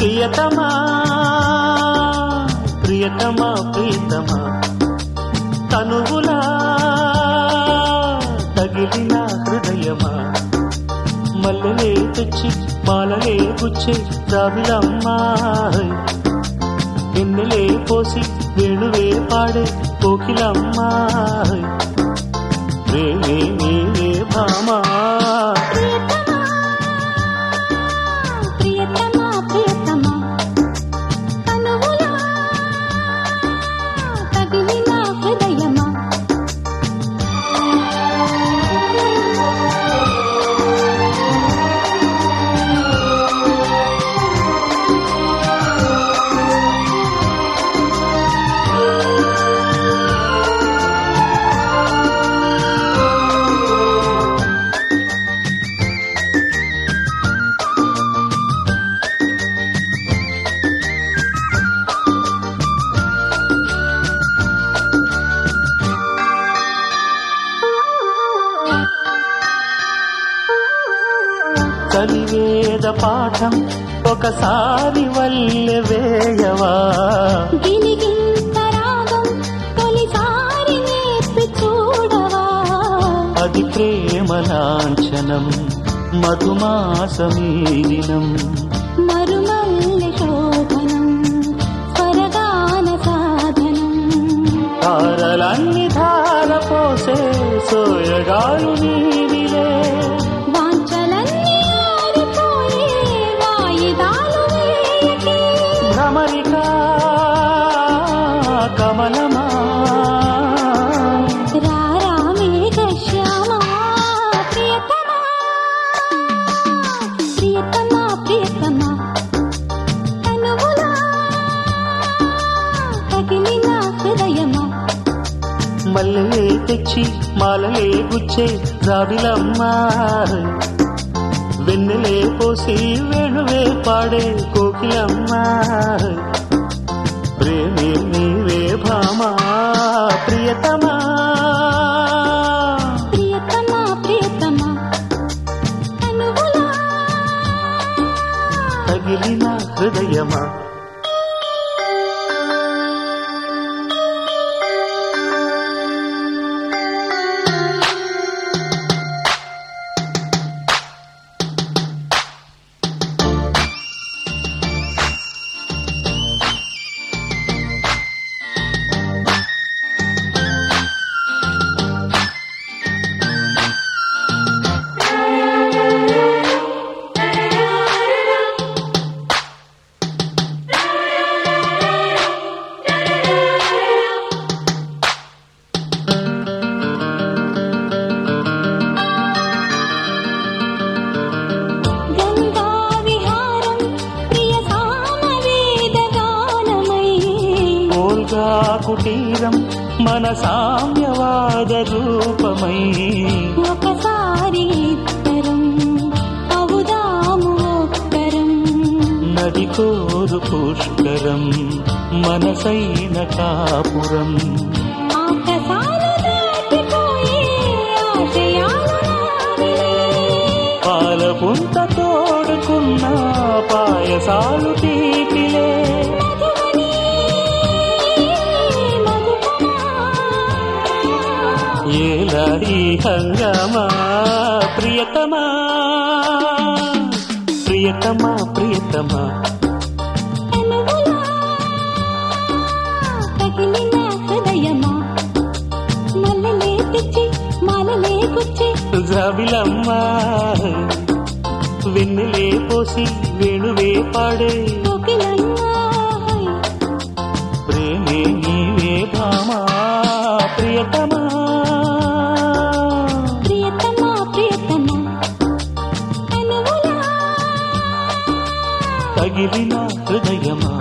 ప్రియతమా ప్రియతమా ప్రియతమా తనువులా తగిలిన హృదయమా. మల్లెలే తెచ్చి మాలలే గుచ్చే రావిలమ్మా వెన్నెలే పోసి వేణువే పాడే కోకిలమ్మా. ప్రేమే పాఠం ఒకసారి వల్లె వేయవా? అది ప్రేమ లాంఛనం మధుమాసమీదినం మరుమల్లె శోభనం స్వరగాన సాధనం. తారలన్ని ధార పోసే సోయగాలు మల్లెలే తెచ్చి మాలలే గుచ్చే రావిలమ్మా. వెన్నెలే పోసి వేణువే పాడే కోకిలమ్మా. ప్రేమే నీవే భామా ప్రియతమా. ప్రియతమా ప్రియతమా కనువులా తగిలిన హృదయమా. ఓల్గా కుటీరం మన సామ్యవాద రూపమై ఒకసారి నది కోరు పుష్కరం మనసైన కాపురం. ఏలాడి హంగామా ప్రియతమా ప్రియతమా? ప్రియతమా జాబిలమ్మా వెన్నెలే పోసి వేణువే పాడే. కనువులా తగిలిన హృదయమా